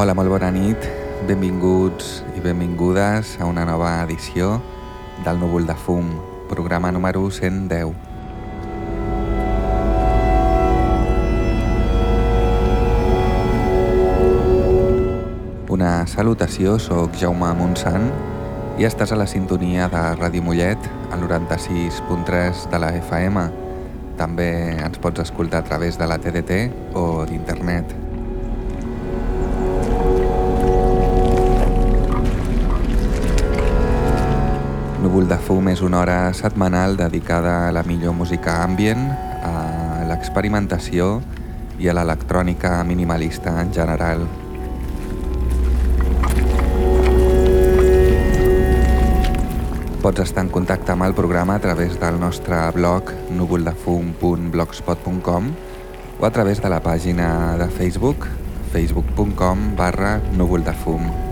Hola, molt bona nit. Benvinguts i benvingudes a una nova edició del Núvol de Fum, programa número 110. Una salutació, sóc Jaume Montsant i estàs a la sintonia de Ràdio Mollet, al 96.3 de la FM. També ens pots escoltar a través de la TDT o d'internet. Núvol de fum és una hora setmanal dedicada a la millor música ambient, a l'experimentació i a l'electrònica minimalista en general. Pots estar en contacte amb el programa a través del nostre blog núvoldefum.blogspot.com o a través de la pàgina de Facebook facebook.com barra núvoldefum.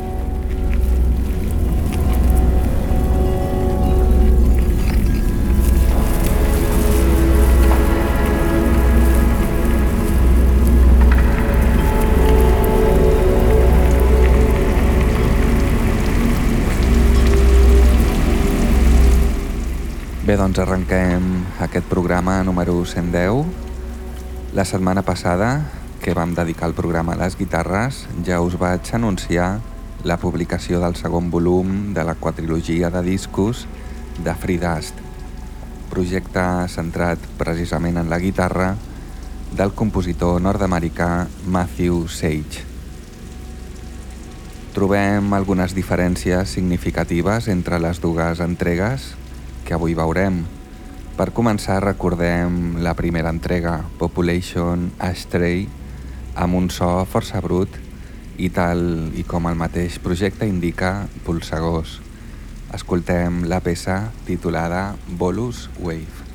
Bé, doncs arrenquem aquest programa número 110. La setmana passada, que vam dedicar el programa a les guitarres, ja us vaig anunciar la publicació del segon volum de la quadrilogia de discos de Free Dust, projecte centrat precisament en la guitarra del compositor nord-americà Matthew Sage. Trobem algunes diferències significatives entre les dues entregues que avui veurem. Per començar recordem la primera entrega, Population Ashtray, amb un so força brut i tal i com el mateix projecte indica, polsegós. Escoltem la peça titulada Bolus Wave.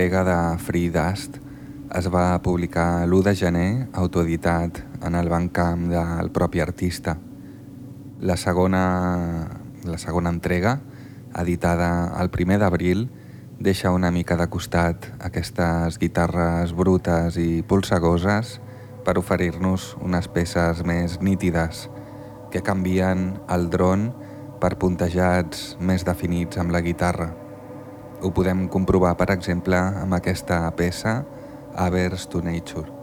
Entrega de Free Dust es va publicar l'1 de gener, autoeditat en el bancamp del propi artista. La segona, la segona entrega, editada el primer d'abril, deixa una mica de costat aquestes guitarres brutes i polsegoses per oferir-nos unes peces més nítides que canvien el dron per puntejats més definits amb la guitarra. Ho podem comprovar, per exemple, amb aquesta peça Avers to Nature.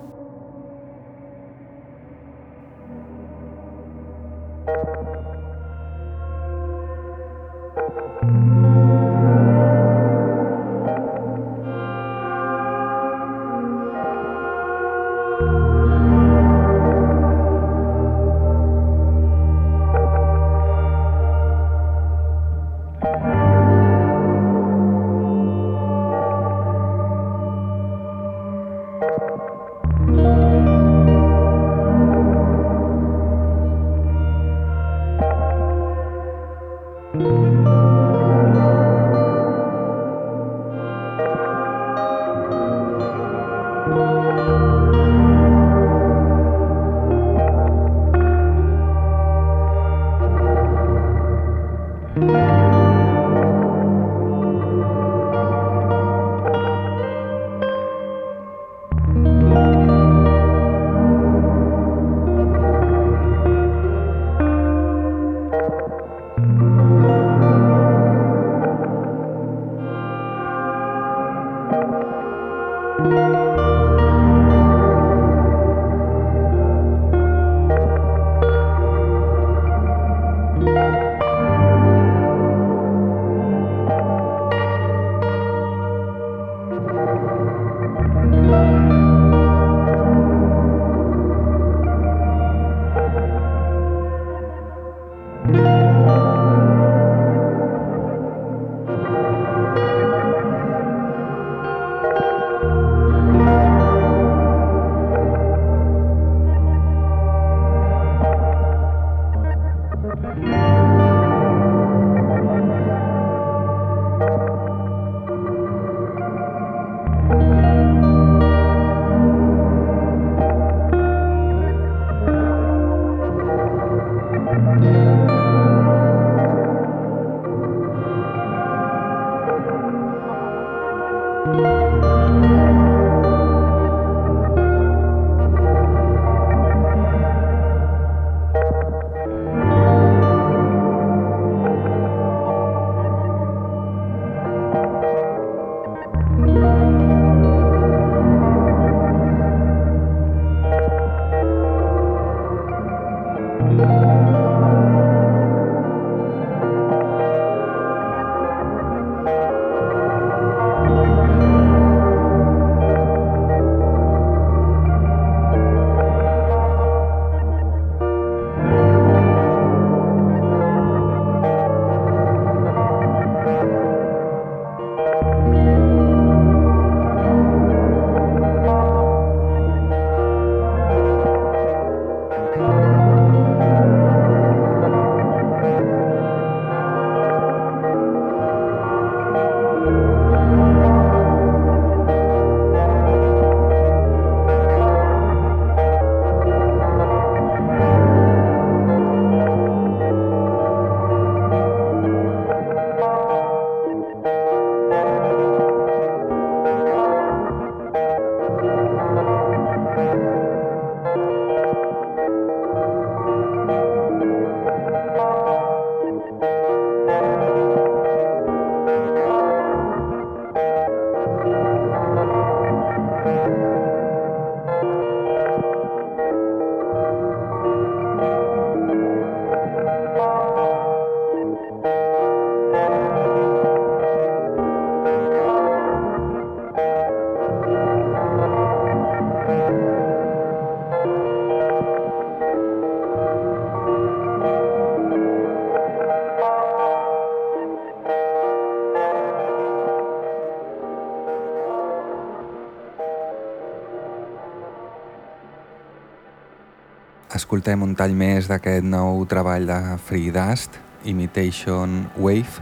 Escoltem un tall més d'aquest nou treball de Free Dust, Imitation Wave.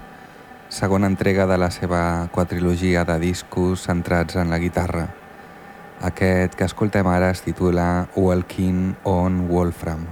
segona entrega de la seva quadrilogia de discos centrats en la guitarra. Aquest que escoltem ara es titula Walking on Wolfram.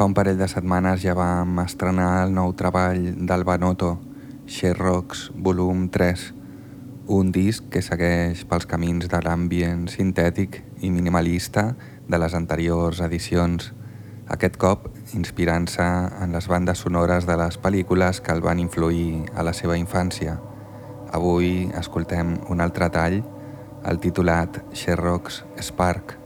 Fa un parell de setmanes ja vam estrenar el nou treball del Banoto, Sherrocks Volum 3, un disc que segueix pels camins de l'ambient sintètic i minimalista de les anteriors edicions, aquest cop inspirant-se en les bandes sonores de les pel·lícules que el van influir a la seva infància. Avui escoltem un altre tall, el titulat Sherrock's Spark.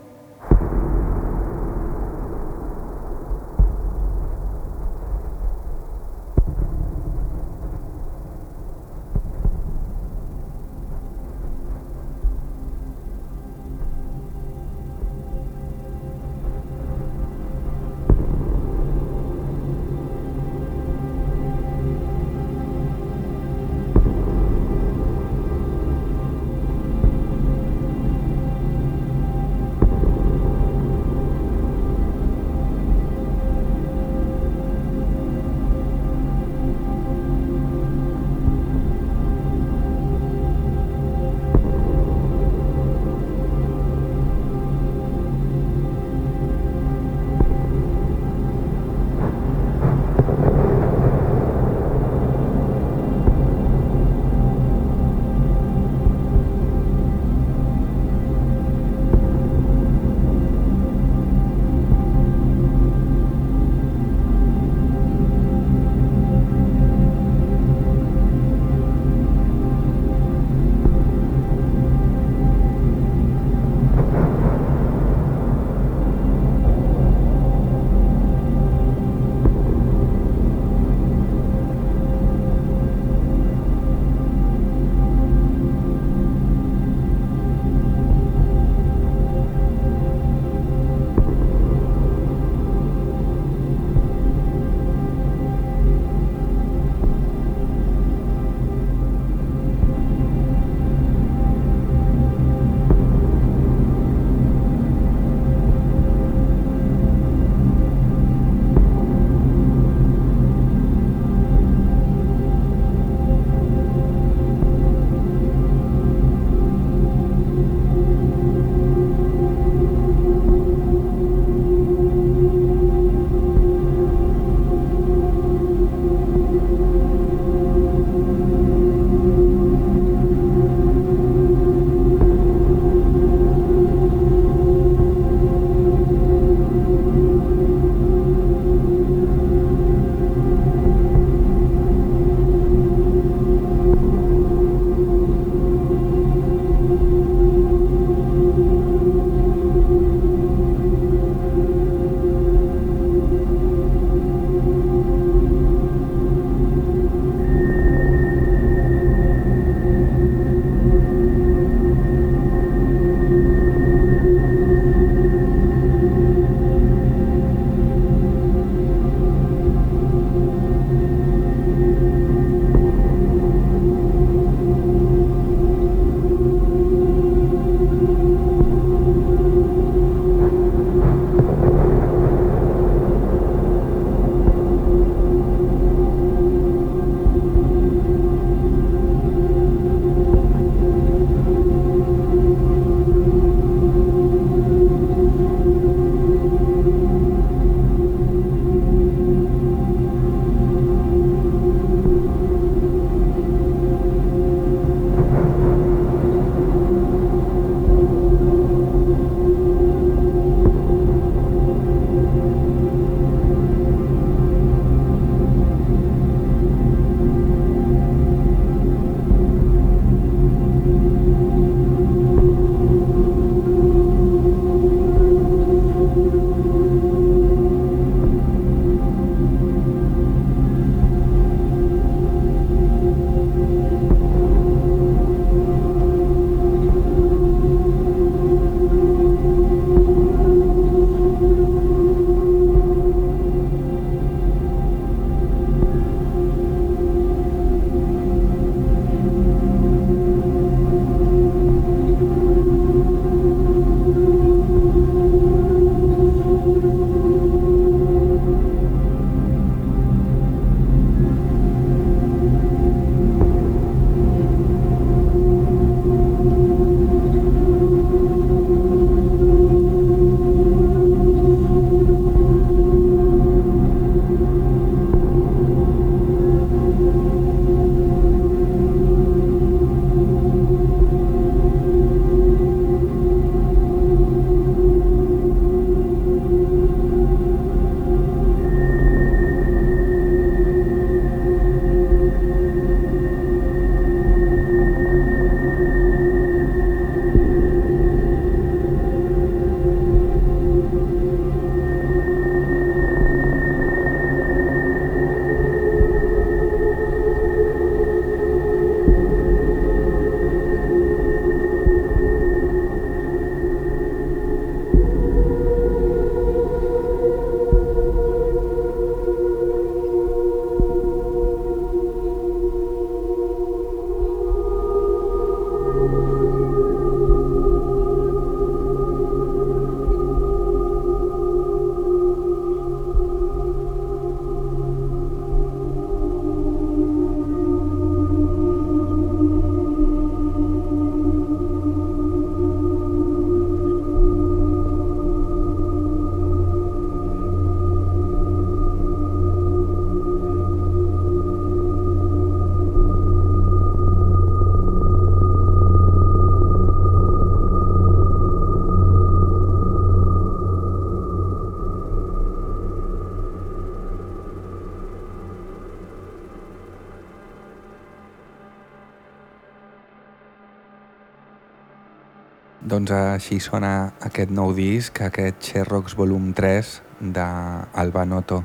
Doncs així sona aquest nou disc, aquest Cherrox Volum 3 d'Alba Noto.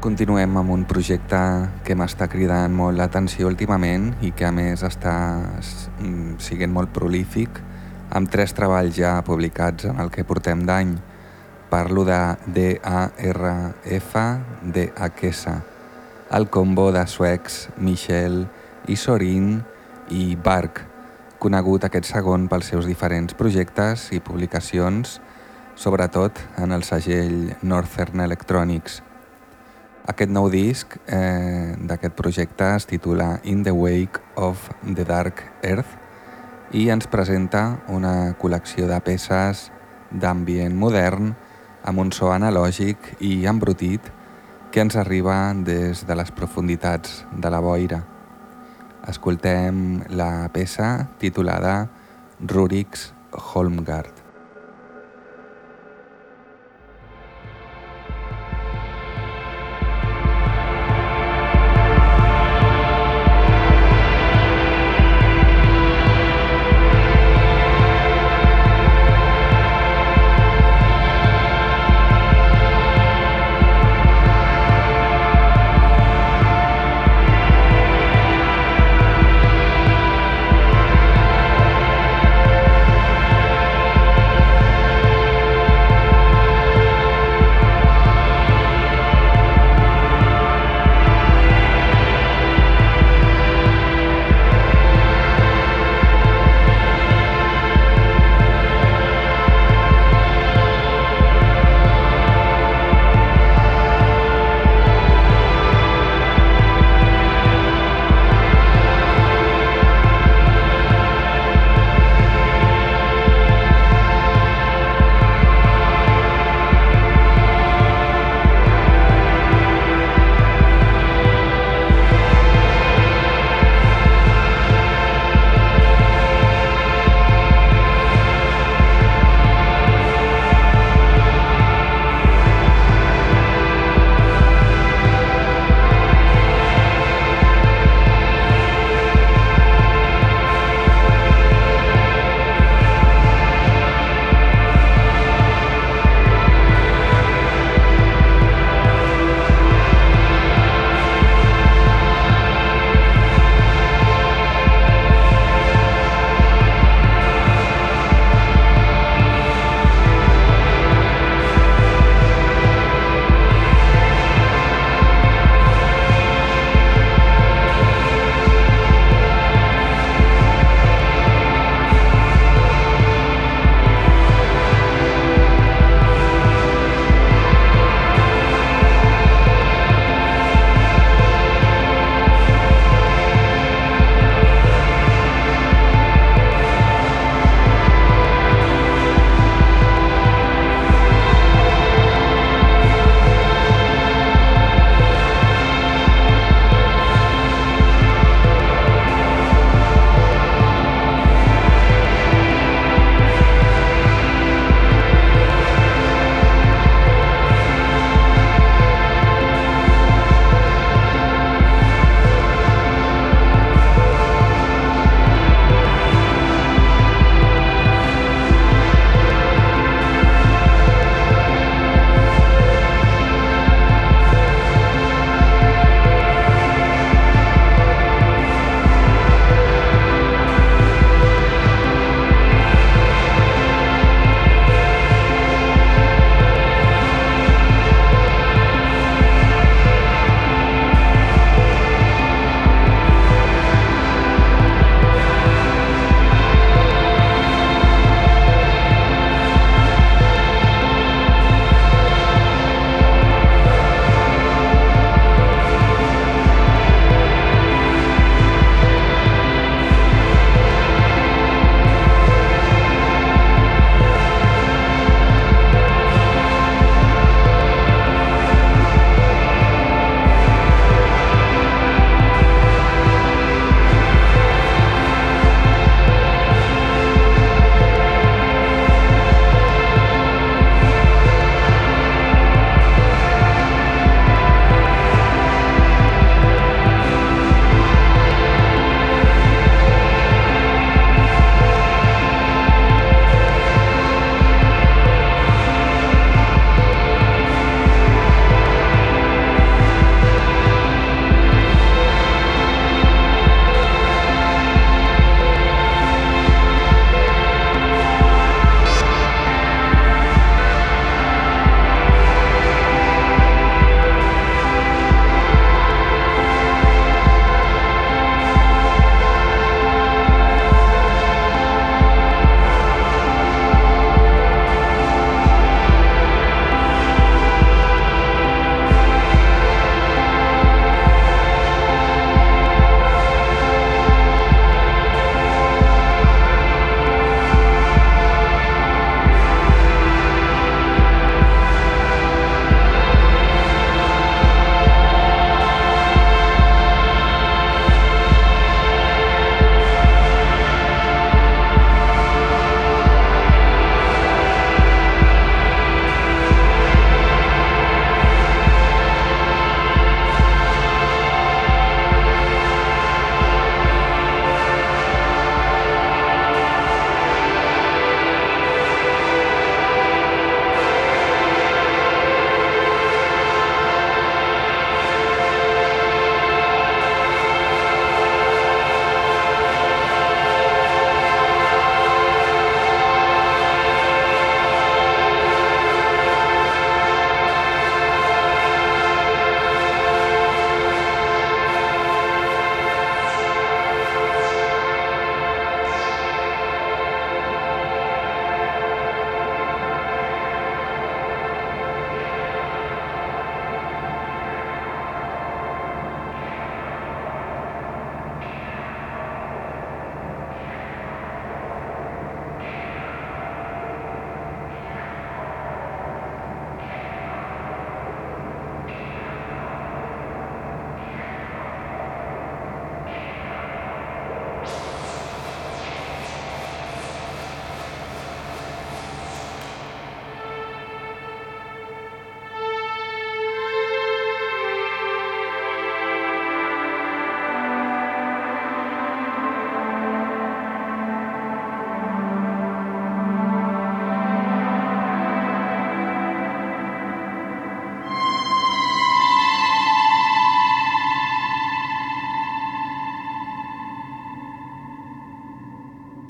Continuem amb un projecte que m'està cridant molt l'atenció últimament i que a més està siguent molt prolífic amb tres treballs ja publicats en el que portem d'any. Parlo de D-A-R-F D-A-Q-S, el combo de suecs Michel i Sorin i Bark, conegut aquest segon pels seus diferents projectes i publicacions, sobretot en el segell Northern Electronics. Aquest nou disc eh, d'aquest projecte es titula In the Wake of the Dark Earth i ens presenta una col·lecció de peces d'ambient modern amb un so analògic i embrutit que ens arriba des de les profunditats de la boira. Escoltem la peça titulada Rurix Holmgard.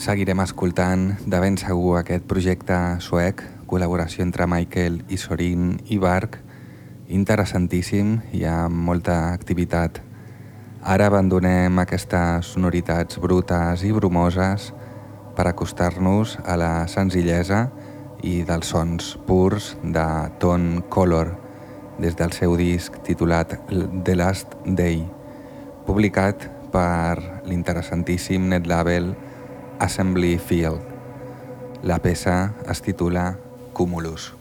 Seguirem escoltant de ben segur aquest projecte suec, col·laboració entre Michael i Sorin i Bark, interessantíssim i amb molta activitat. Ara abandonem aquestes sonoritats brutes i brumoses per acostar-nos a la senzillesa i dels sons purs de Tone Color des del seu disc titulat The Last Day, publicat per l'interessantíssim netlabel Assembly Field. La peça es titula Cumulus.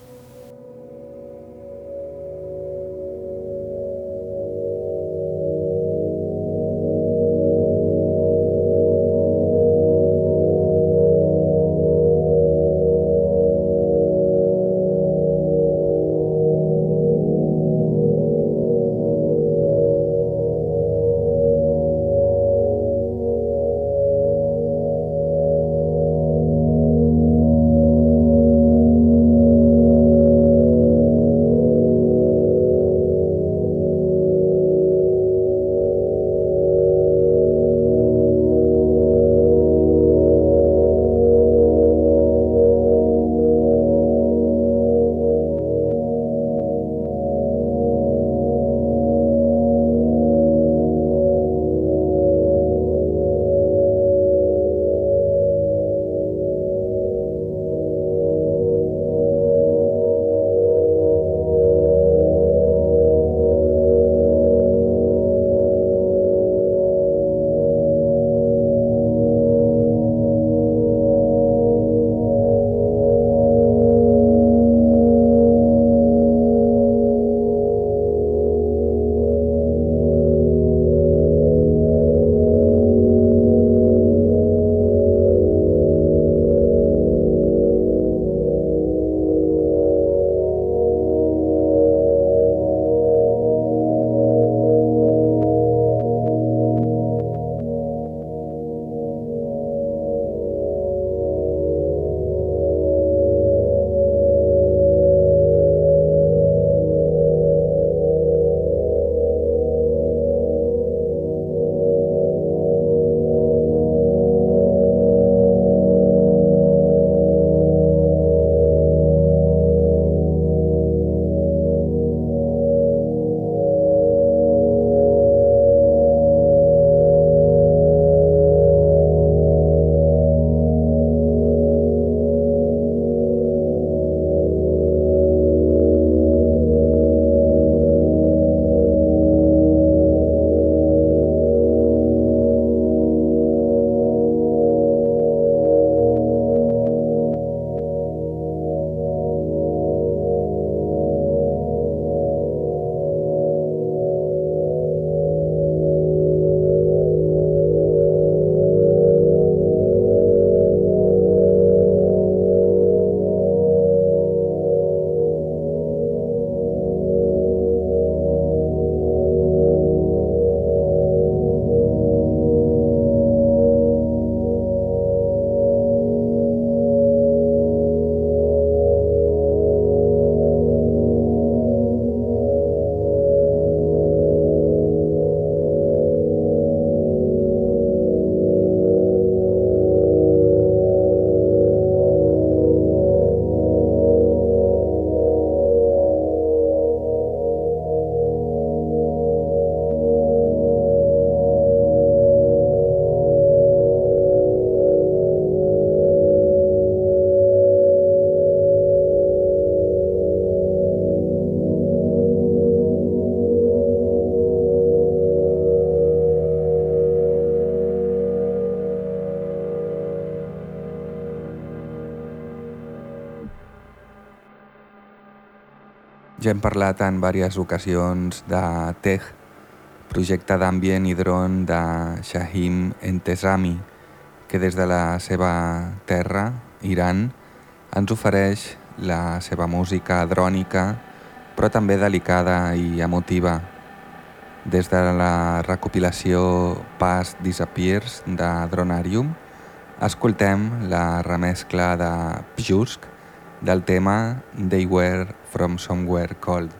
Ja hem parlat en diverses ocasions de TEG, projecte d'ambient i dron de Shahim Entesami, que des de la seva terra, Iran, ens ofereix la seva música drònica, però també delicada i emotiva. Des de la recopilació Past Disappears de Dronarium, escoltem la remescla de Pjusk del tema They Were From Somewhere Cold.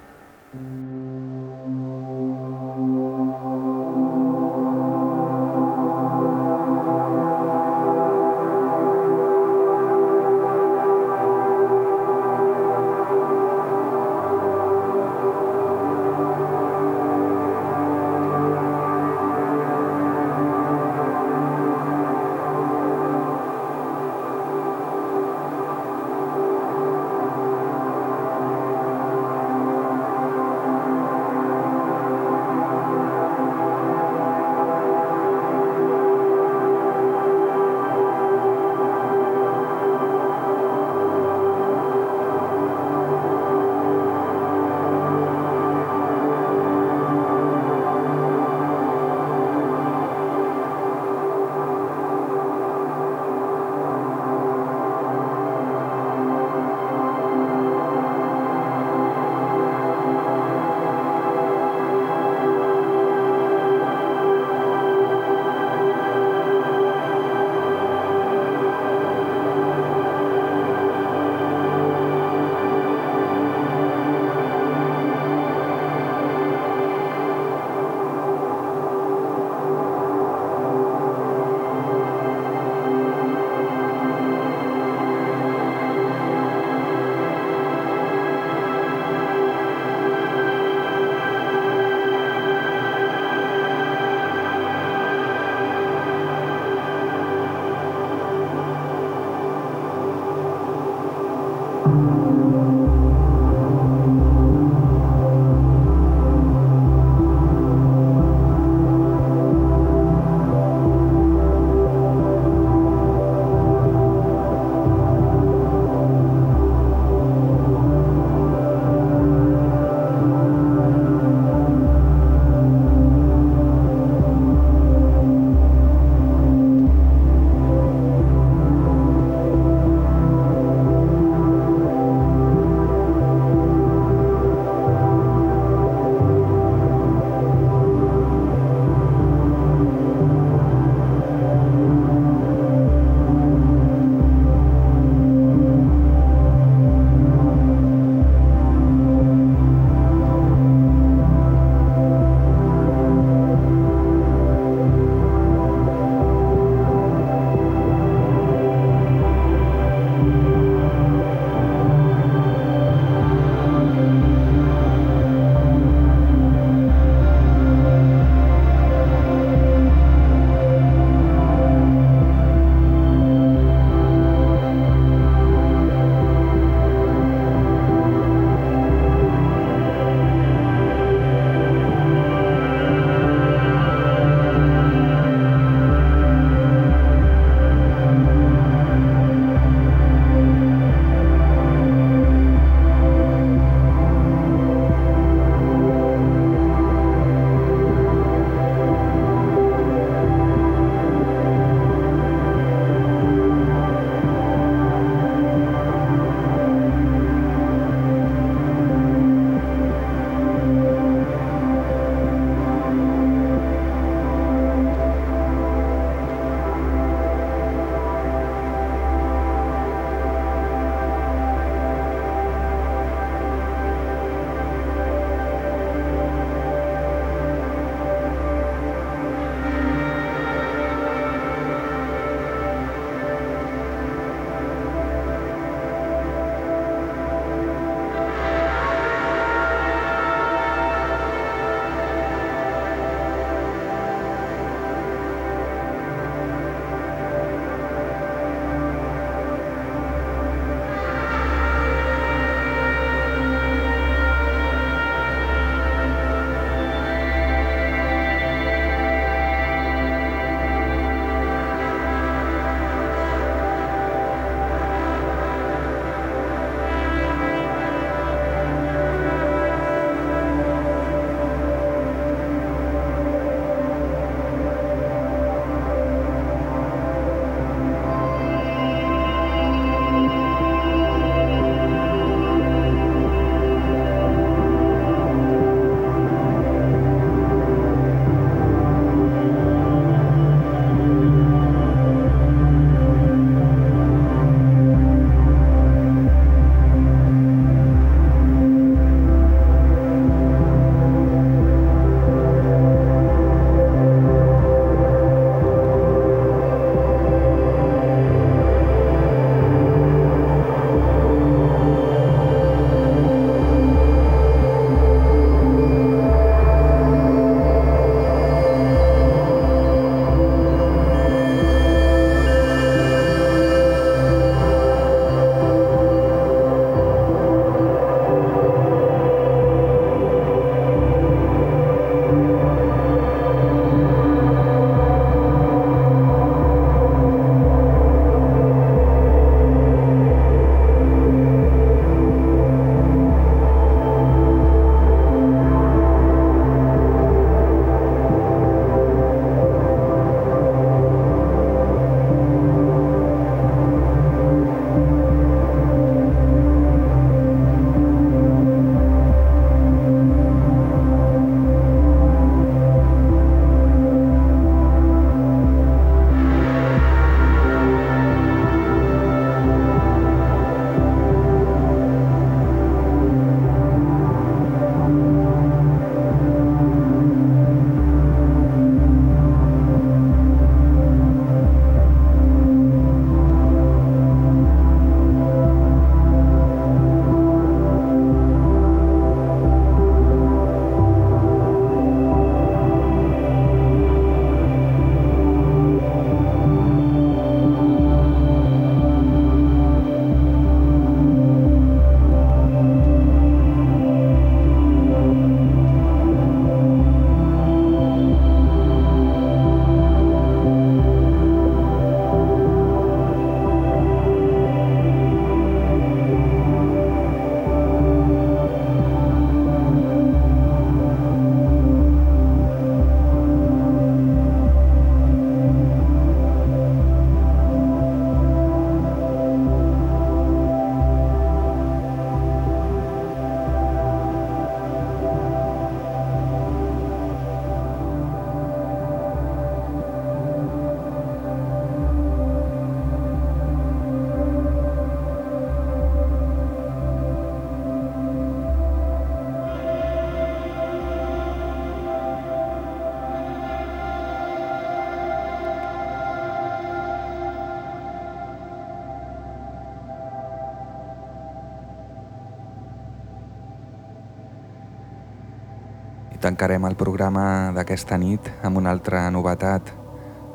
Tancarem el programa d'aquesta nit amb una altra novetat.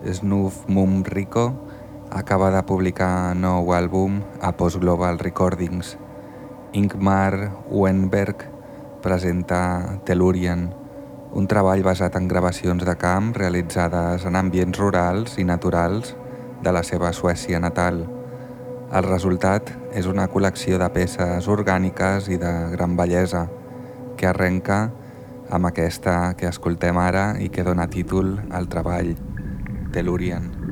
Snoof Mum Rico acaba de publicar nou àlbum a Post Global Recordings. Ingmar Wenberg presenta Tellurian, un treball basat en gravacions de camp realitzades en ambients rurals i naturals de la seva Suècia natal. El resultat és una col·lecció de peces orgàniques i de gran bellesa que arrenca amb aquesta que escoltem ara i que dona títol al treball, Tellurian.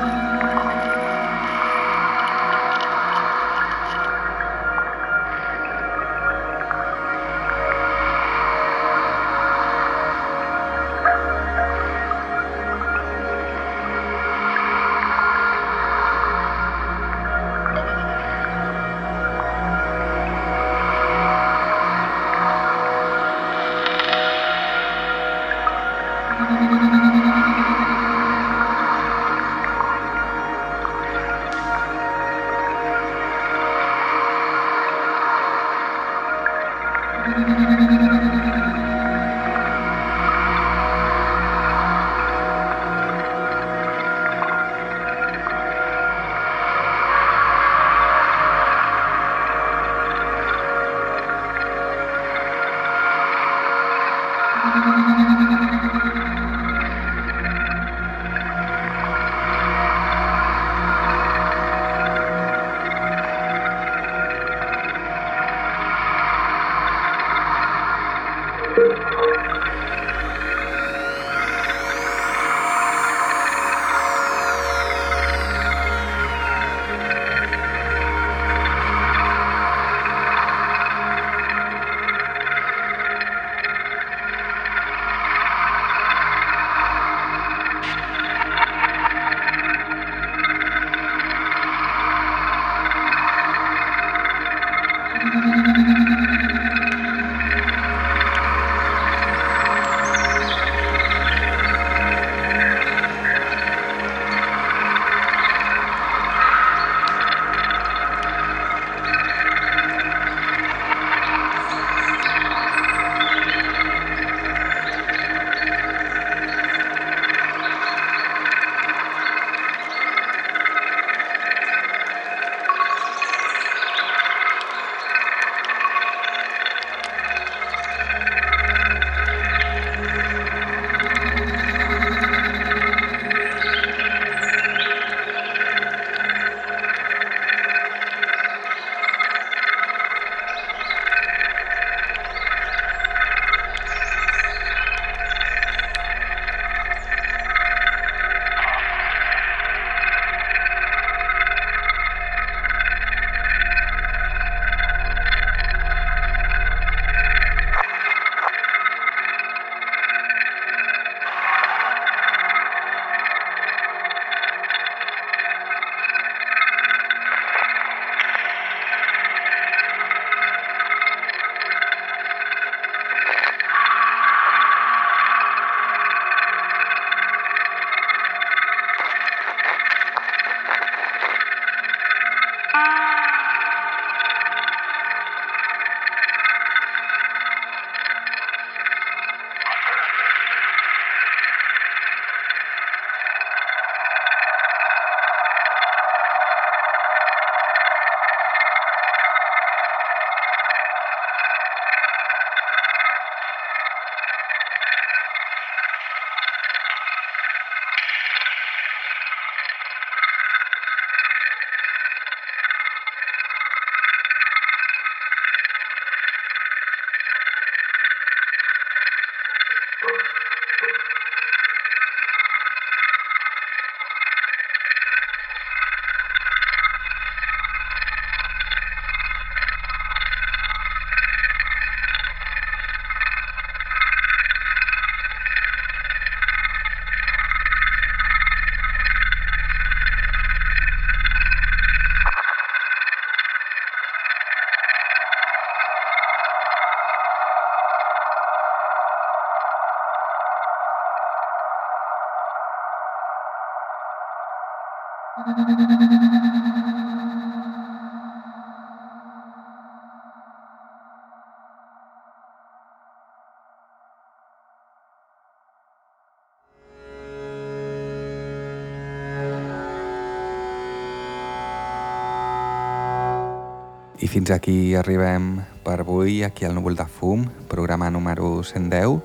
fins aquí arribem per avui, aquí al Núvol de Fum, programa número 110.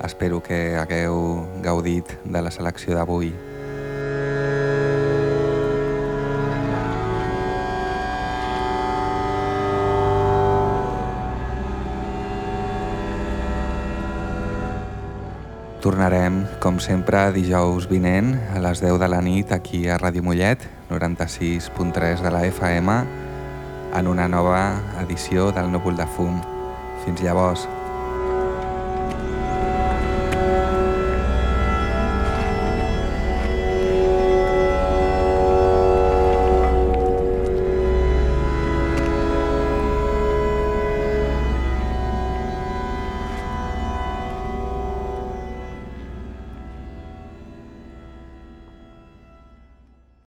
Espero que hagueu gaudit de la selecció d'avui. Tornarem, com sempre, dijous vinent a les 10 de la nit aquí a Ràdio Mollet, 96.3 de la FM, en una nova edició del Núvol de Fum. Fins llavors.